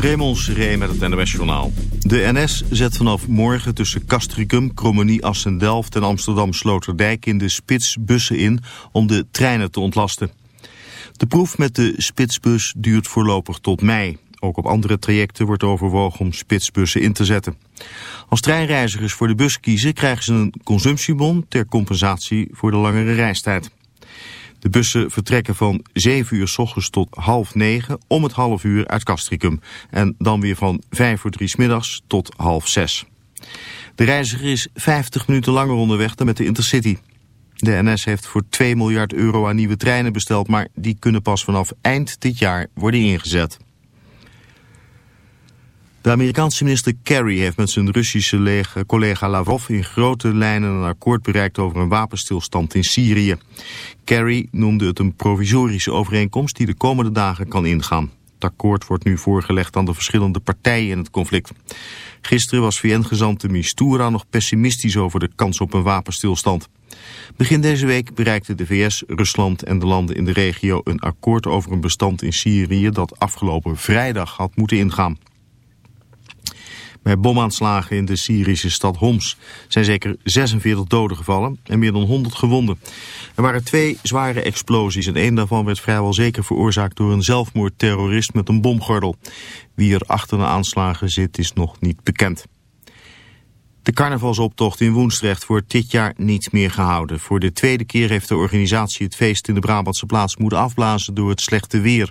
Raymond Seré met het NOS Journaal. De NS zet vanaf morgen tussen Castricum, Kromonie, Assen-Delft en Amsterdam-Sloterdijk in de spits bussen in om de treinen te ontlasten. De proef met de spitsbus duurt voorlopig tot mei. Ook op andere trajecten wordt overwogen om spitsbussen in te zetten. Als treinreizigers voor de bus kiezen krijgen ze een consumptiebon ter compensatie voor de langere reistijd. De bussen vertrekken van 7 uur s ochtends tot half 9 om het half uur uit Castricum. En dan weer van 5 voor 3 s middags tot half 6. De reiziger is 50 minuten langer onderweg dan met de Intercity. De NS heeft voor 2 miljard euro aan nieuwe treinen besteld, maar die kunnen pas vanaf eind dit jaar worden ingezet. De Amerikaanse minister Kerry heeft met zijn Russische collega Lavrov in grote lijnen een akkoord bereikt over een wapenstilstand in Syrië. Kerry noemde het een provisorische overeenkomst die de komende dagen kan ingaan. Het akkoord wordt nu voorgelegd aan de verschillende partijen in het conflict. Gisteren was VN-gezant de Mistura nog pessimistisch over de kans op een wapenstilstand. Begin deze week bereikten de VS, Rusland en de landen in de regio een akkoord over een bestand in Syrië dat afgelopen vrijdag had moeten ingaan. Bij bomaanslagen in de Syrische stad Homs zijn zeker 46 doden gevallen en meer dan 100 gewonden. Er waren twee zware explosies en één daarvan werd vrijwel zeker veroorzaakt door een zelfmoordterrorist met een bomgordel. Wie er achter de aanslagen zit is nog niet bekend. De carnavalsoptocht in Woensdrecht wordt dit jaar niet meer gehouden. Voor de tweede keer heeft de organisatie het feest in de Brabantse plaats moeten afblazen door het slechte weer.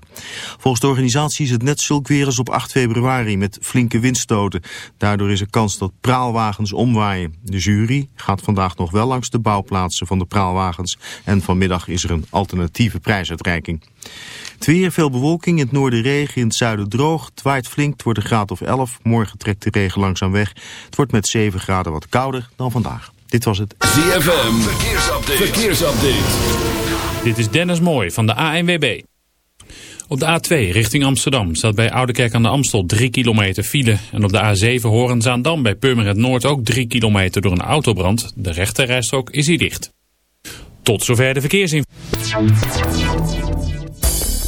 Volgens de organisatie is het net zulk weer als op 8 februari met flinke windstoten. Daardoor is er kans dat praalwagens omwaaien. De jury gaat vandaag nog wel langs de bouwplaatsen van de praalwagens en vanmiddag is er een alternatieve prijsuitreiking. Het weer, veel bewolking, in het noorden regen, in het zuiden droog. Het waait flink, het wordt een graad of 11. Morgen trekt de regen langzaam weg. Het wordt met 7 graden wat kouder dan vandaag. Dit was het ZFM Verkeersupdate. Verkeersupdate. Dit is Dennis Mooij van de ANWB. Op de A2 richting Amsterdam staat bij Oudekerk aan de Amstel 3 kilometer file. En op de A7 Horen-Zaandam bij Purmerend Noord ook 3 kilometer door een autobrand. De rechterrijstrook is hier dicht. Tot zover de verkeersinformatie.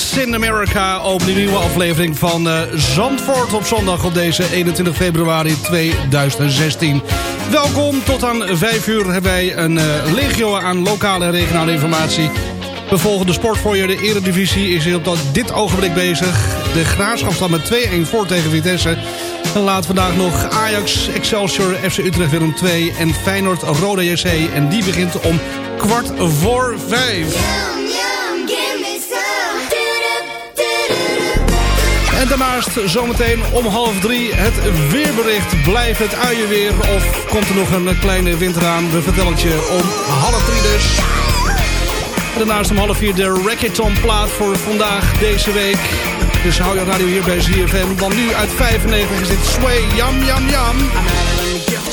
Kids in America op de nieuwe aflevering van uh, Zandvoort op zondag op deze 21 februari 2016. Welkom, tot aan 5 uur hebben wij een uh, legio aan lokale en regionale informatie. We volgen de sport voor je. De eredivisie is op dit ogenblik bezig. De Graafschap staat met 2-1 voor tegen Vitesse. En laat vandaag nog Ajax, Excelsior, FC Utrecht Willem 2 en Feyenoord Rode JC. En die begint om kwart voor vijf. En daarnaast zometeen om half drie het weerbericht. Blijft het uien weer of komt er nog een kleine winter aan? We vertellen het je om half drie dus. daarnaast om half vier de Racketon plaat voor vandaag deze week. Dus hou je radio hier bij ZFM. Dan nu uit 95 is dit Sway Yam Yam Yam.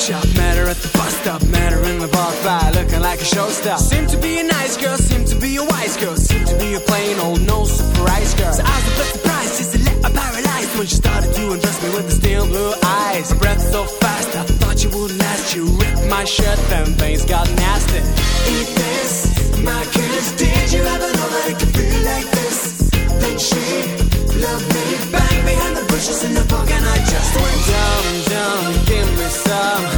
shop, met her at the bus stop, met her in the park by, looking like a showstopper. Seem to be a nice girl, seem to be a wise girl, seem to be a plain old no surprise girl. So I was a bit little paralyzed when she started to undress me with the steel blue eyes. Her breath so fast, I thought you wouldn't last. You ripped my shirt, then things got nasty. Eat this, my kiss. Did you ever know that it could feel like this? Then she loved me, bang behind the bushes in the park, and I just went dumb, dumb, give me some.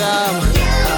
yeah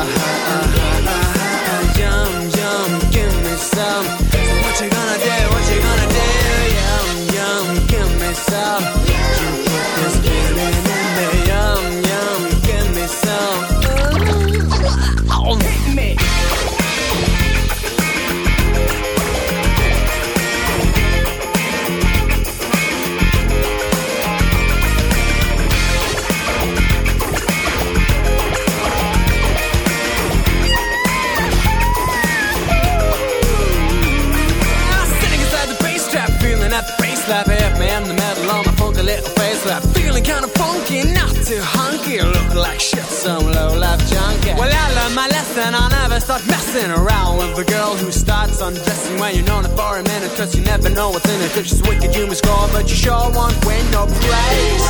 undressing when you're known it for a. Cause you never know what's in it. If she's wicked, you must score, but you sure won't win no praise.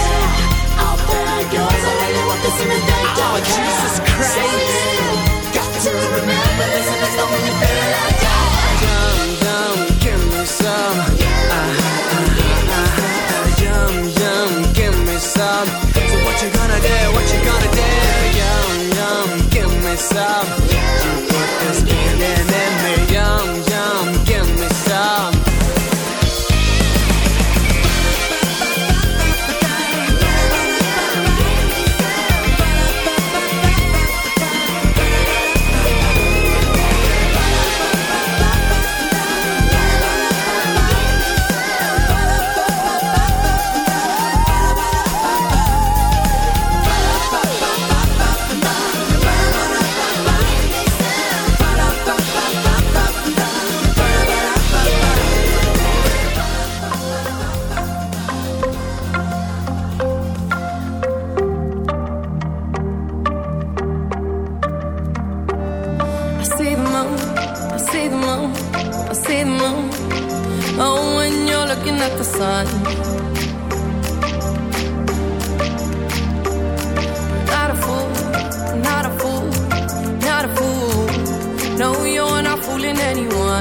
Out there goes, I really want this in a day. Oh, Jesus Christ. Got to remember this, and it's the one you feel like that. Yum, yum, give me some. Uh-huh, uh-huh, uh-huh. Yum, yum, give me some. So what you gonna do? What you gonna do? Yum, yum, give me some. You at the sun. Not a fool, not a fool, not a fool. No, you're not fooling anyone.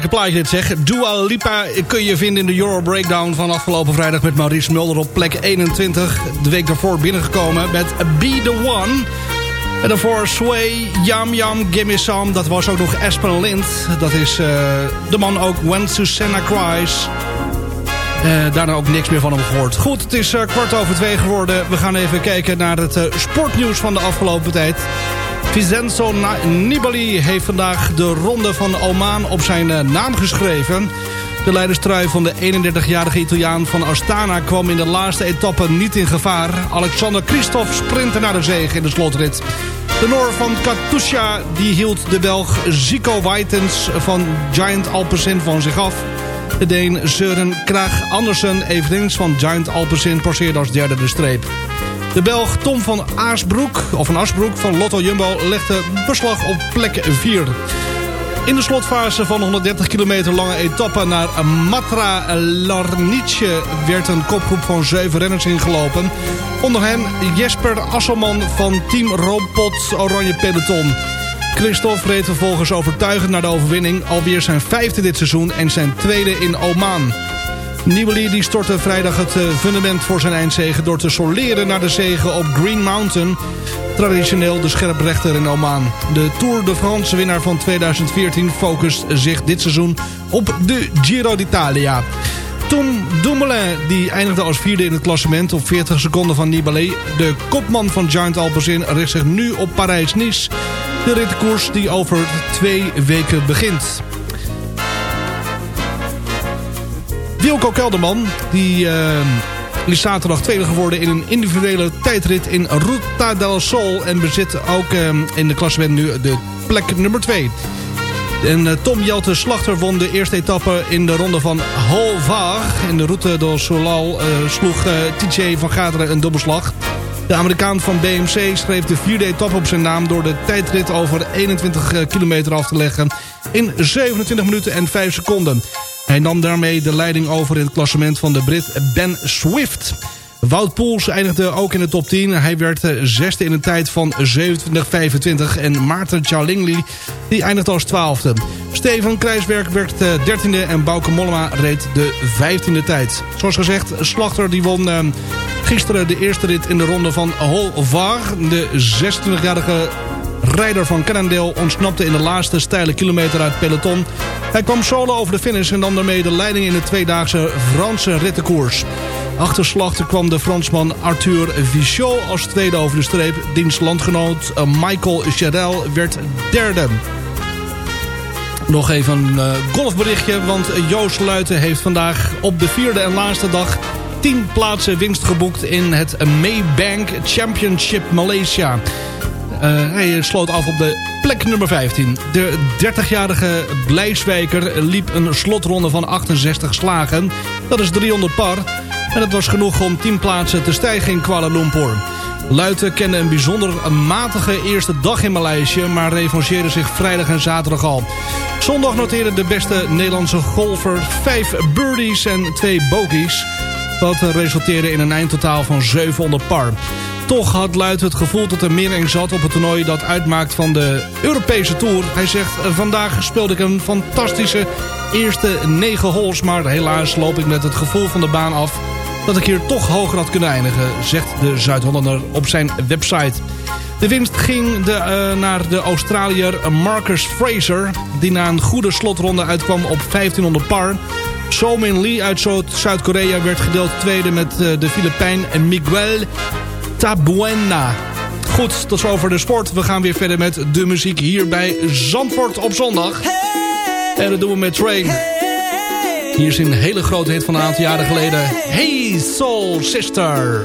Lekker plaatje dit zeg. Dua Lipa kun je vinden in de Euro Breakdown van afgelopen vrijdag... met Maurice Mulder op plek 21. De week daarvoor binnengekomen met Be The One. En daarvoor Sway, Yam Yam, Gimme Some. Dat was ook nog Aspen Lind. Dat is uh, de man ook When Susanna Cries. Uh, daarna ook niks meer van hem gehoord. Goed, het is uh, kwart over twee geworden. We gaan even kijken naar het sportnieuws van de afgelopen tijd. Vincenzo Nibali heeft vandaag de ronde van Oman op zijn uh, naam geschreven. De leiderstrui van de 31-jarige Italiaan van Astana kwam in de laatste etappe niet in gevaar. Alexander Christophe sprintte naar de zege in de slotrit. De Noor van Katusha die hield de Belg Zico Waitens van Giant Alpecin van zich af. De Deen Søren Krag Andersen eveneens van Giant Alpecin passeerde als derde de streep. De Belg Tom van Aasbroek, of van Asbroek van Lotto Jumbo legde beslag op plek 4. In de slotfase van 130 kilometer lange etappe naar Matra Larnice werd een kopgroep van zeven renners ingelopen. Onder hen Jesper Asselman van Team Robot Oranje Peloton. Christophe reed vervolgens overtuigend naar de overwinning. Alweer zijn vijfde dit seizoen en zijn tweede in Oman. Nibali die stortte vrijdag het eh, fundament voor zijn eindzegen... door te soleren naar de zegen op Green Mountain. Traditioneel de scherprechter in Oman. De Tour de France winnaar van 2014 focust zich dit seizoen op de Giro d'Italia. Tom Dumoulin die eindigde als vierde in het klassement op 40 seconden van Nibali. De kopman van Giant Alpecin richt zich nu op Parijs-Nice. De ritkoers die over twee weken begint. Wilco Kelderman, die uh, is zaterdag tweede geworden in een individuele tijdrit in Ruta del Sol. En bezit ook uh, in de klassement nu de plek nummer 2. En uh, Tom Jelte Slachter won de eerste etappe in de ronde van Holvar. In de Route del Solal sloeg TJ van Gaderen een dubbelslag. De Amerikaan van BMC schreef de vierde etappe op zijn naam... door de tijdrit over 21 kilometer af te leggen in 27 minuten en 5 seconden. Hij nam daarmee de leiding over in het klassement van de Brit Ben Swift. Wout Poels eindigde ook in de top 10. Hij werd zesde in een tijd van 27.25. En Maarten Tjalingli die eindigde als twaalfde. Steven Krijsberg werd dertiende en Bauke Mollema reed de vijftiende tijd. Zoals gezegd, Slachter die won uh, gisteren de eerste rit in de ronde van Holvar. De 26-jarige rijder van Cannondale ontsnapte in de laatste steile kilometer uit peloton. Hij kwam solo over de finish en nam daarmee de leiding in de tweedaagse Franse rittenkoers. Achterslachter kwam de Fransman Arthur Vichot als tweede over de streep. Diens landgenoot eh, Michael Chadel werd derde. Nog even een uh, golfberichtje, want Joost Luiten heeft vandaag op de vierde en laatste dag 10 plaatsen winst geboekt in het Maybank Championship Malaysia. Uh, hij sloot af op de plek nummer 15. De 30-jarige Blijswijker liep een slotronde van 68 slagen. Dat is 300 par. En dat was genoeg om 10 plaatsen te stijgen in Kuala Lumpur. Luiten kende een bijzonder matige eerste dag in Maleisië... maar revancheerde zich vrijdag en zaterdag al. Zondag noteerde de beste Nederlandse golfer 5 birdies en 2 bogies... wat resulteerde in een eindtotaal van 700 par. Toch had Luit het gevoel dat er meer zat op het toernooi dat uitmaakt van de Europese Tour. Hij zegt, eh, vandaag speelde ik een fantastische eerste negen holes. Maar helaas loop ik met het gevoel van de baan af dat ik hier toch hoger had kunnen eindigen, zegt de Zuid-Hollander op zijn website. De winst ging de, uh, naar de Australiër Marcus Fraser... die na een goede slotronde uitkwam op 1500 par. Somin Lee uit Zuid-Korea werd gedeeld tweede met uh, de Filipijn Miguel Tabuena. Goed, tot zover de sport. We gaan weer verder met de muziek hier bij Zandvoort op zondag. En dat doen we met Train. Hier is een hele grote hit van een aantal jaren geleden. Hey Soul Sister.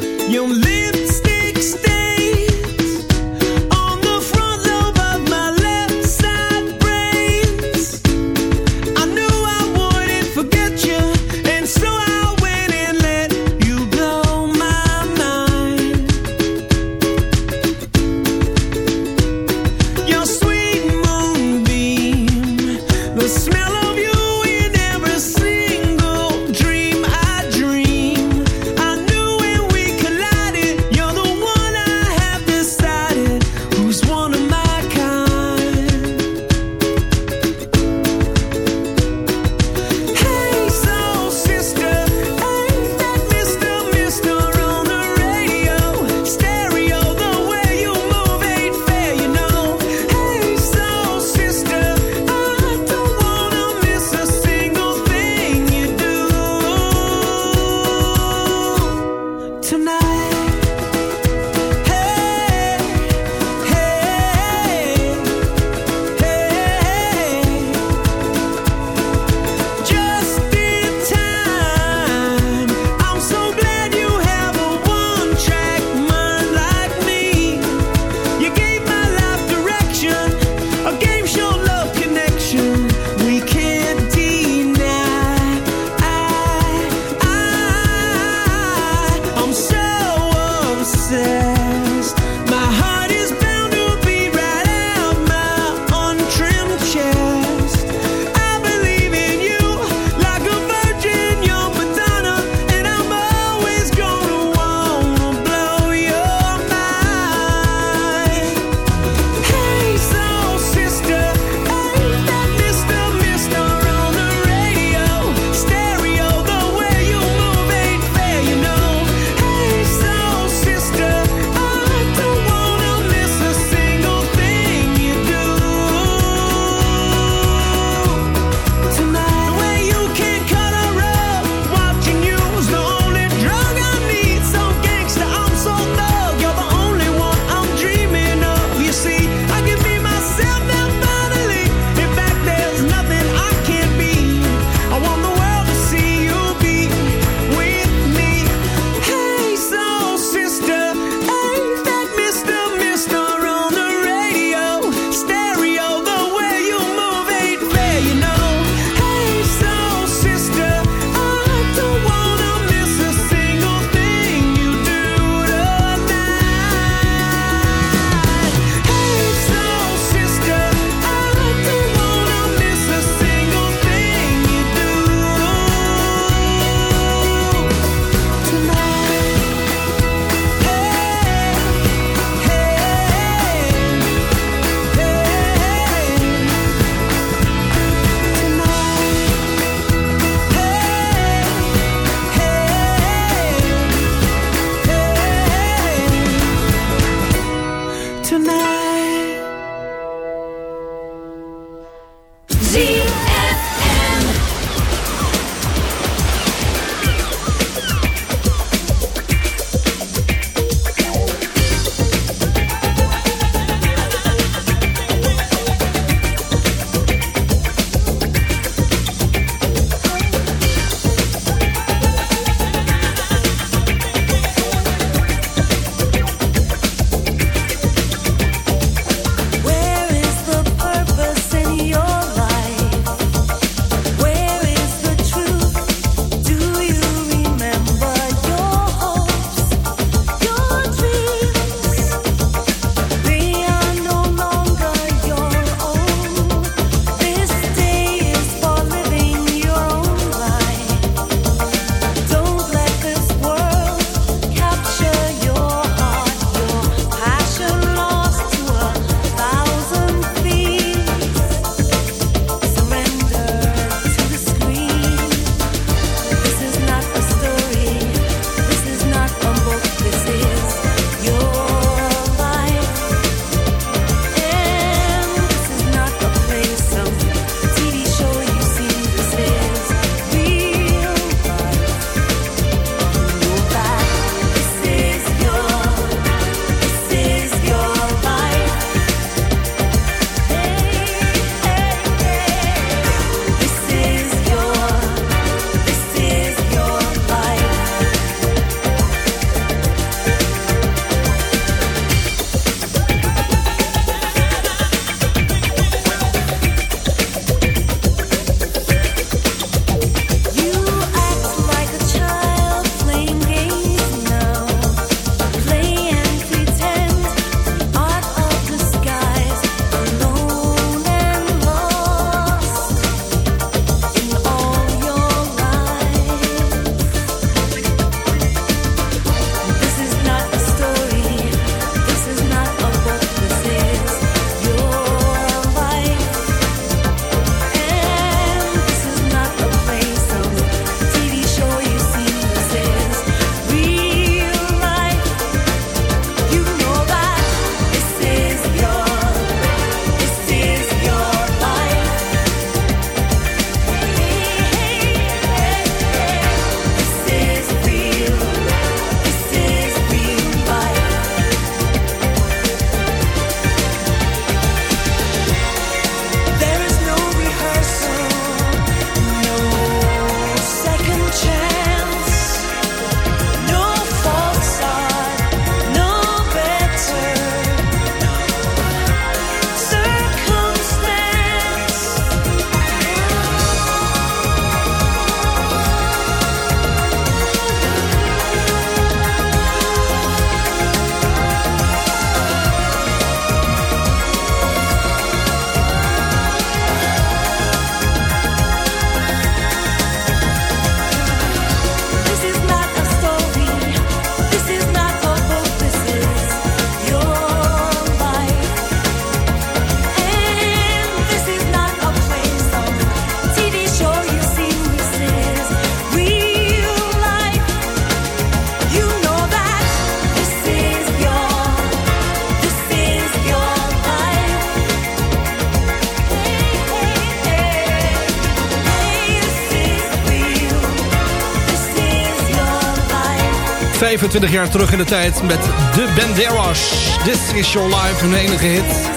25 jaar terug in de tijd met de Banderas. This is your life, hun enige hit.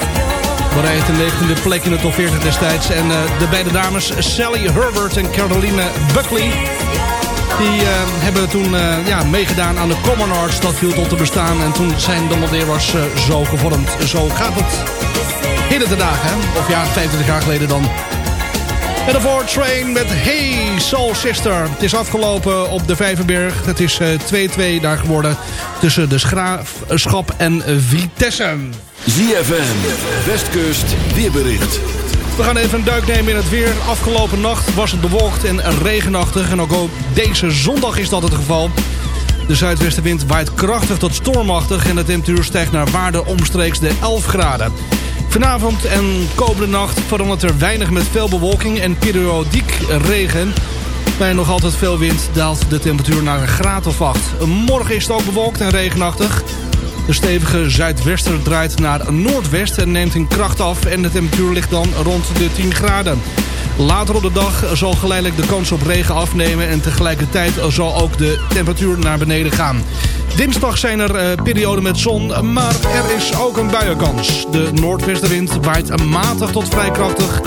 Bereikt de 19e plek in de top 40 destijds. En uh, de beide dames Sally Herbert en Caroline Buckley... die uh, hebben toen uh, ja, meegedaan aan de Common Arts. Dat viel tot te bestaan. En toen zijn de Banderas zo gevormd. Zo gaat het heden de dagen. Hè? Of ja, 25 jaar geleden dan. En daarvoor Train met Hey Soul Sister. Het is afgelopen op de Vijverberg. Het is 2-2 uh, daar geworden tussen de Schraafschap en Vitesse. ZFM, Westkust, weerbericht. We gaan even een duik nemen in het weer. Afgelopen nacht was het bewolkt en regenachtig. En ook, ook deze zondag is dat het geval. De zuidwestenwind waait krachtig tot stormachtig... en de temperatuur stijgt naar waarde omstreeks de 11 graden. Vanavond en komende nacht verandert er weinig met veel bewolking en periodiek regen. Bij nog altijd veel wind daalt de temperatuur naar een graad of 8. Morgen is het ook bewolkt en regenachtig. De stevige zuidwester draait naar noordwest en neemt in kracht af... en de temperatuur ligt dan rond de 10 graden. Later op de dag zal geleidelijk de kans op regen afnemen... en tegelijkertijd zal ook de temperatuur naar beneden gaan. Dinsdag zijn er uh, perioden met zon, maar er is ook een buienkans. De noordwestenwind waait matig tot vrij krachtig...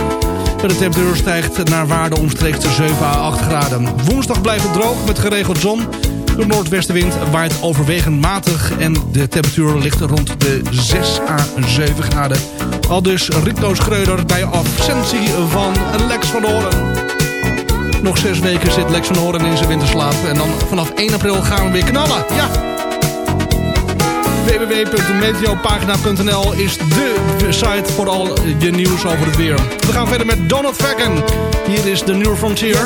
De temperatuur stijgt naar waarde omstreeks de 7 à 8 graden. Woensdag blijft het droog met geregeld zon. De noordwestenwind waait overwegend matig en de temperatuur ligt rond de 6 à 7 graden. Al dus Rito Schreuder bij absentie van Lex van Horen. Nog zes weken zit Lex van Horen in zijn winterslaap. En dan vanaf 1 april gaan we weer knallen. Ja! www.meteopagina.nl is de site voor al je nieuws over het weer. We gaan verder met Donald Fagan. Hier is de New Frontier.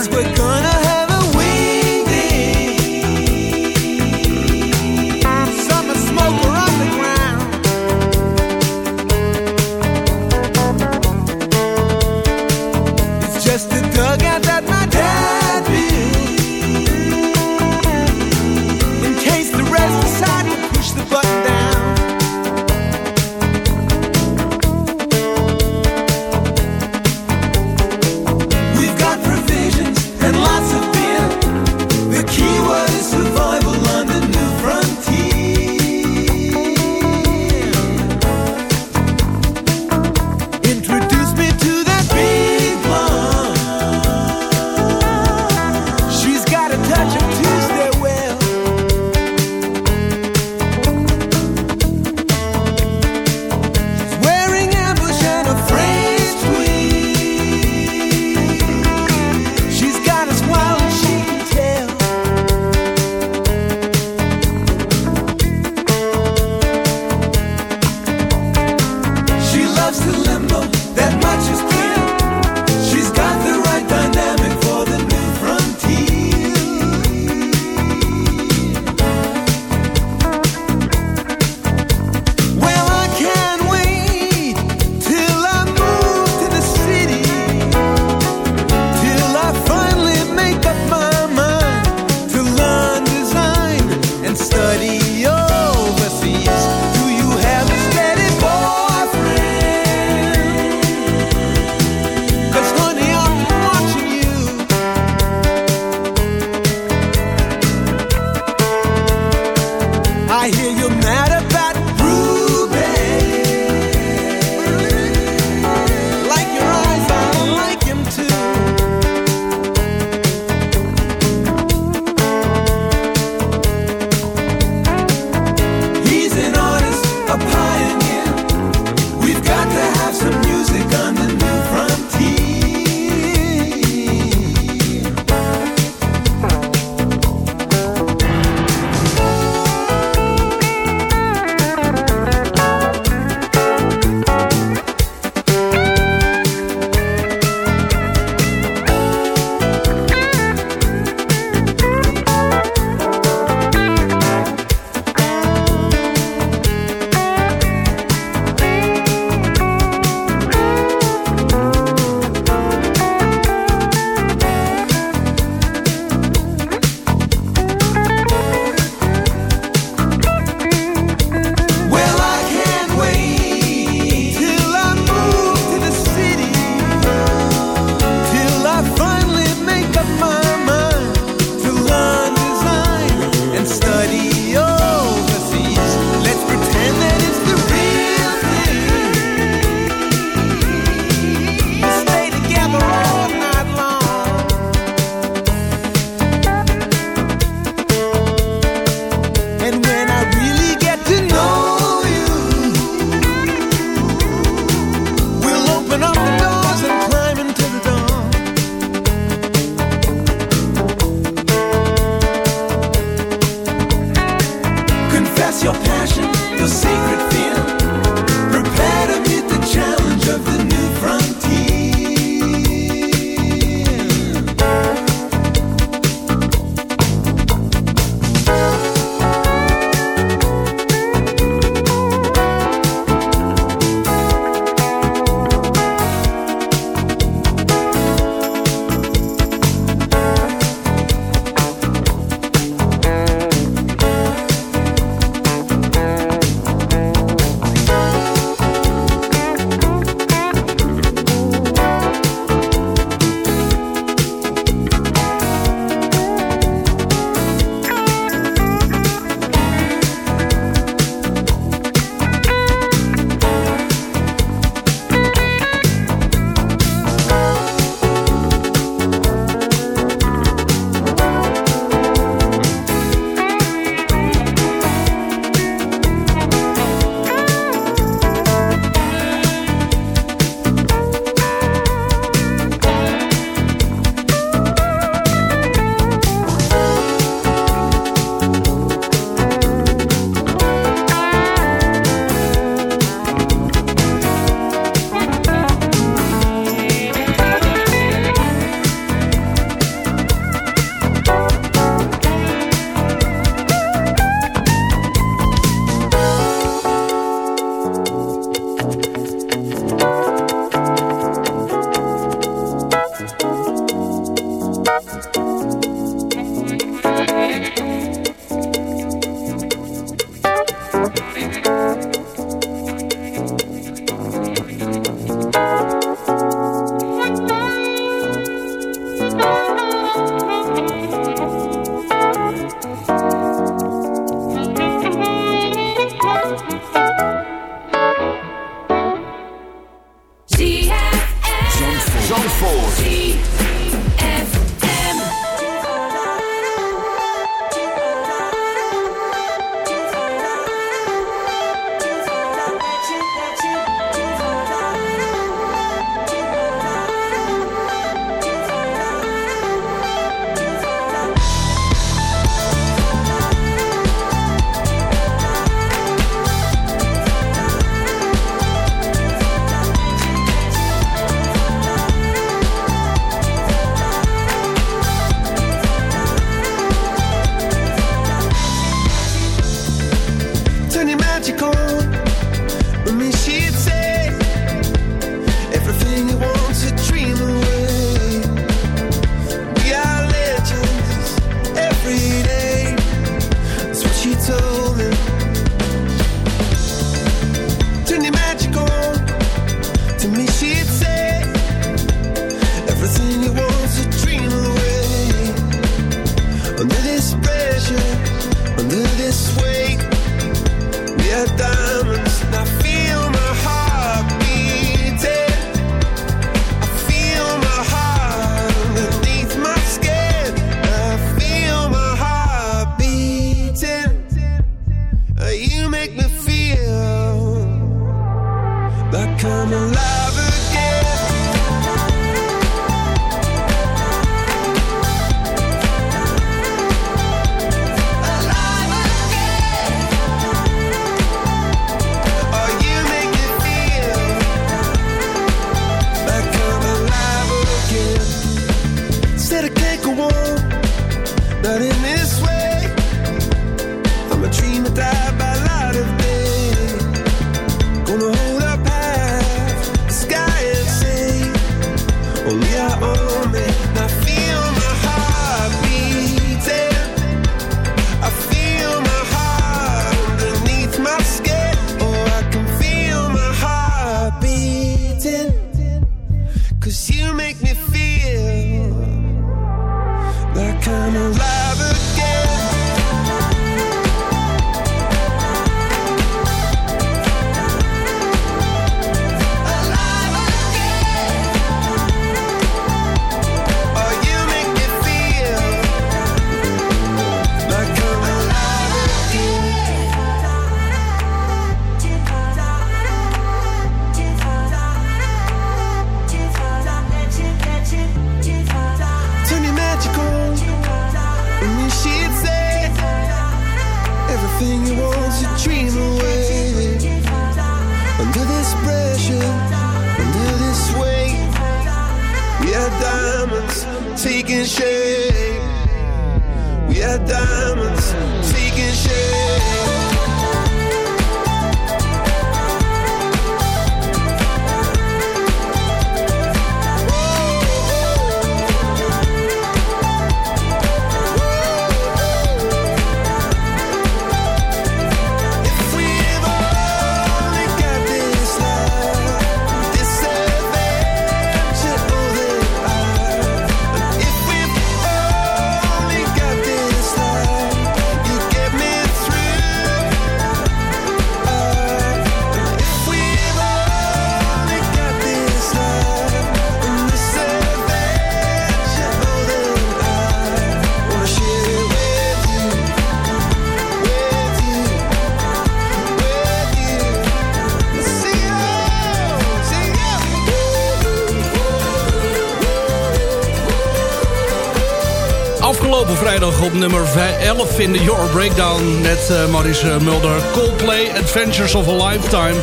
Vrijdag op nummer 11 in de Your Breakdown... met uh, Maurice Mulder, Coldplay, Adventures of a Lifetime.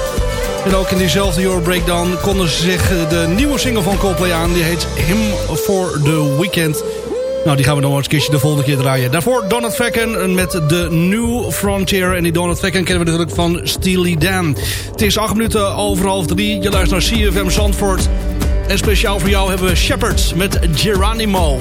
En ook in diezelfde Your Breakdown konden ze zich de nieuwe single van Coldplay aan. Die heet Him for the Weekend. Nou, die gaan we nog eens een de volgende keer draaien. Daarvoor Donald Facken met The New Frontier. En die Donald Facken kennen we natuurlijk van Steely Dan. Het is acht minuten over half drie. Je luistert naar CFM Zandvoort. En speciaal voor jou hebben we Shepherds met Geronimo.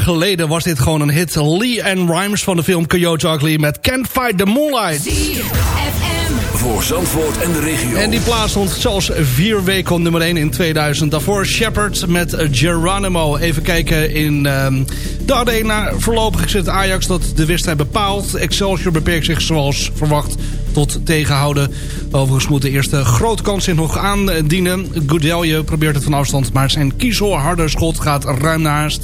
Geleden was dit gewoon een hit. Lee and Rhymes van de film Coyote Ugly met Can't Fight the Moonlight. Voor Zandvoort en de regio. En die plaats stond zelfs vier weken op nummer 1 in 2000. Daarvoor Shepard met Geronimo. Even kijken in um, de arena. Voorlopig het Ajax dat de wedstrijd bepaalt. Excelsior beperkt zich zoals verwacht tot tegenhouden. Overigens moet de eerste grote kans zich nog aandienen. Goudelje probeert het van afstand, maar zijn kiezelharde schot gaat ruim naast.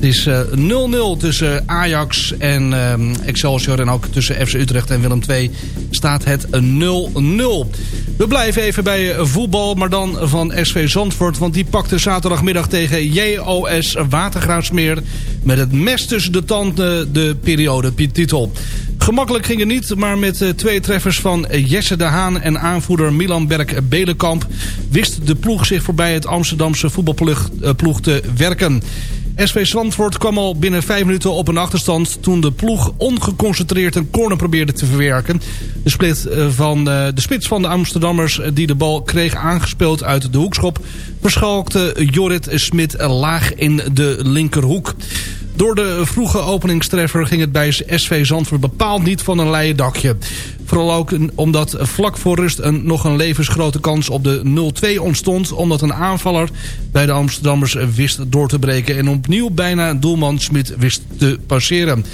Het is 0-0 uh, tussen Ajax en uh, Excelsior en ook tussen FC Utrecht en Willem II staat het 0-0. We blijven even bij voetbal, maar dan van SV Zandvoort. Want die pakte zaterdagmiddag tegen JOS Watergraafsmeer... met het mes tussen de tanden de periode titel. Gemakkelijk ging het niet, maar met twee treffers van Jesse de Haan en aanvoerder Milan Berk-Belenkamp... wist de ploeg zich voorbij het Amsterdamse voetbalploeg te werken. SV Zandvoort kwam al binnen vijf minuten op een achterstand... toen de ploeg ongeconcentreerd een corner probeerde te verwerken. De, split van, de spits van de Amsterdammers die de bal kreeg aangespeeld uit de hoekschop... verschalkte Jorrit Smit laag in de linkerhoek. Door de vroege openingstreffer ging het bij SV Zandvoort bepaald niet van een leien dakje. Vooral ook omdat vlak voor rust een, nog een levensgrote kans op de 0-2 ontstond... omdat een aanvaller bij de Amsterdammers wist door te breken... en opnieuw bijna doelman Smit wist te passeren.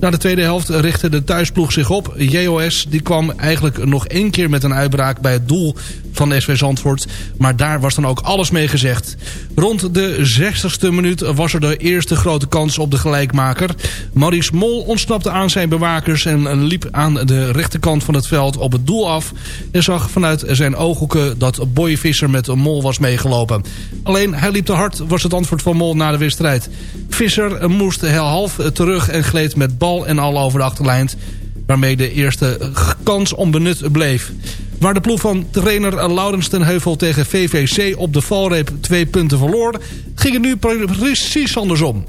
Na de tweede helft richtte de thuisploeg zich op. JOS die kwam eigenlijk nog één keer met een uitbraak bij het doel van SV Zandvoort. Maar daar was dan ook alles mee gezegd. Rond de 60ste minuut was er de eerste grote kans op de gelijkmaker. Maurice Mol ontsnapte aan zijn bewakers en liep aan de rechterkant van het veld op het doel af. En zag vanuit zijn ooghoeken dat Boy Visser met Mol was meegelopen. Alleen hij liep te hard was het antwoord van Mol na de wedstrijd. Visser moest half terug en gleed met bal en al over de achterlijn waarmee de eerste kans onbenut bleef. Waar de ploeg van trainer Laurens ten Heuvel tegen VVC op de valreep twee punten verloor... ging het nu precies andersom.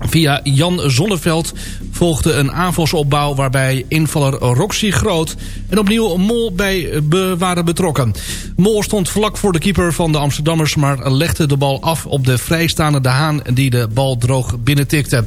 Via Jan Zonneveld volgde een aanvalsopbouw waarbij invaller Roxy Groot en opnieuw Mol bij waren betrokken. Mol stond vlak voor de keeper van de Amsterdammers, maar legde de bal af op de vrijstaande De Haan die de bal droog binnentikte.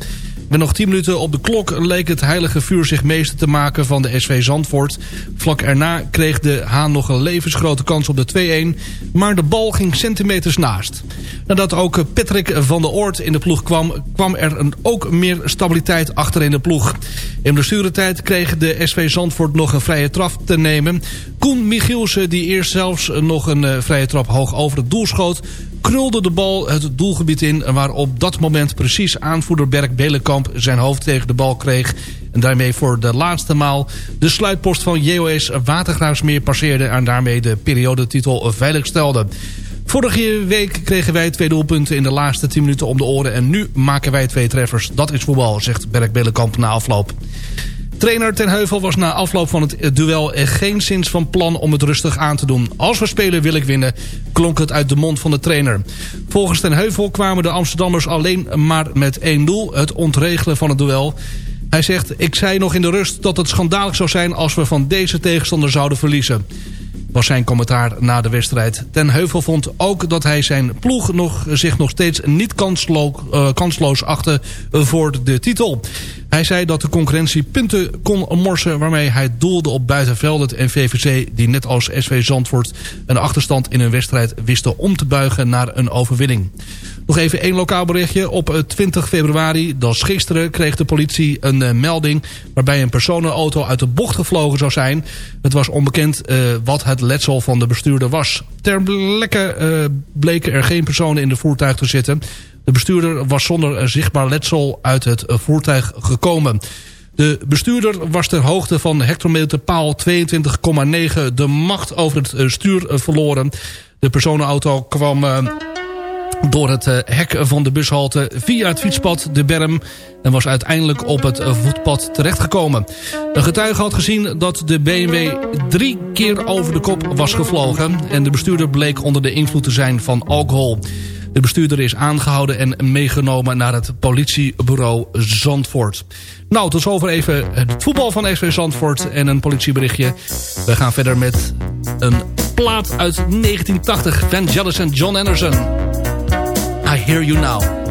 Met nog 10 minuten op de klok leek het heilige vuur zich meester te maken van de SV Zandvoort. Vlak erna kreeg de Haan nog een levensgrote kans op de 2-1. Maar de bal ging centimeters naast. Nadat ook Patrick van der Oort in de ploeg kwam... kwam er een, ook meer stabiliteit achter in de ploeg. In blessuretijd kreeg de SV Zandvoort nog een vrije trap te nemen. Koen Michielsen, die eerst zelfs nog een uh, vrije trap hoog over het doel schoot krulde de bal het doelgebied in... waar op dat moment precies aanvoerder Berk Belenkamp zijn hoofd tegen de bal kreeg... en daarmee voor de laatste maal de sluitpost van JOS Watergraafsmeer passeerde... en daarmee de periodetitel veilig stelde. Vorige week kregen wij twee doelpunten in de laatste 10 minuten om de oren... en nu maken wij twee treffers. Dat is voetbal, zegt Berk Belenkamp na afloop. Trainer Ten Heuvel was na afloop van het duel geen zins van plan om het rustig aan te doen. Als we spelen wil ik winnen, klonk het uit de mond van de trainer. Volgens Ten Heuvel kwamen de Amsterdammers alleen maar met één doel, het ontregelen van het duel. Hij zegt, ik zei nog in de rust dat het schandalig zou zijn als we van deze tegenstander zouden verliezen was zijn commentaar na de wedstrijd. Ten Heuvel vond ook dat hij zijn ploeg nog, zich nog steeds niet uh, kansloos achtte voor de titel. Hij zei dat de concurrentie punten kon morsen... waarmee hij doelde op Buitenveldert en VVC... die net als SV Zandvoort een achterstand in een wedstrijd wisten om te buigen naar een overwinning. Nog even één lokaal berichtje. Op 20 februari, dat is gisteren, kreeg de politie een uh, melding... waarbij een personenauto uit de bocht gevlogen zou zijn. Het was onbekend wat het letsel van de bestuurder was. Ter plekke uh, bleken er geen personen in de voertuig te zitten... De bestuurder was zonder zichtbaar letsel uit het voertuig gekomen. De bestuurder was ter hoogte van hectometerpaal 22,9 de macht over het stuur verloren. De personenauto kwam door het hek van de bushalte via het fietspad de berm en was uiteindelijk op het voetpad terechtgekomen. Een getuige had gezien dat de BMW drie keer over de kop was gevlogen en de bestuurder bleek onder de invloed te zijn van alcohol. De bestuurder is aangehouden en meegenomen naar het politiebureau Zandvoort. Nou, tot zover even het voetbal van SV Zandvoort en een politieberichtje. We gaan verder met een plaat uit 1980. Van Jealous en John Anderson. I Hear You Now.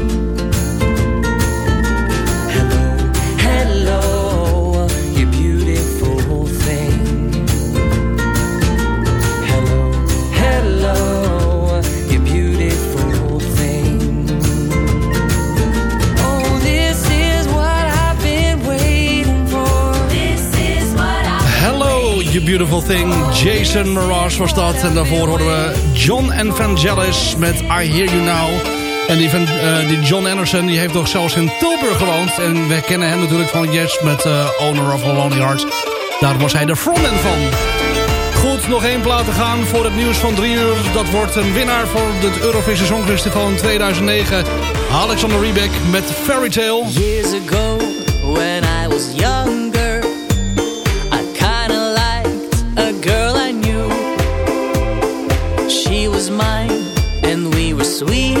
Beautiful thing. Jason Mraz was dat. En daarvoor hoorden we John Evangelis met I Hear You Now. En eh, die John Anderson die heeft nog zelfs in Tilburg gewoond. En we kennen hem natuurlijk van Yes met eh, Owner of the Lonely Hearts. Daar was hij de frontman van. Goed, nog één plaat te gaan voor het nieuws van drie uur. Dat wordt een winnaar voor het Eurovisie Songfestival in 2009. Alexander Riebeck met Fairy Tale. Years ago, when I was younger, mine, and we were sweethearts.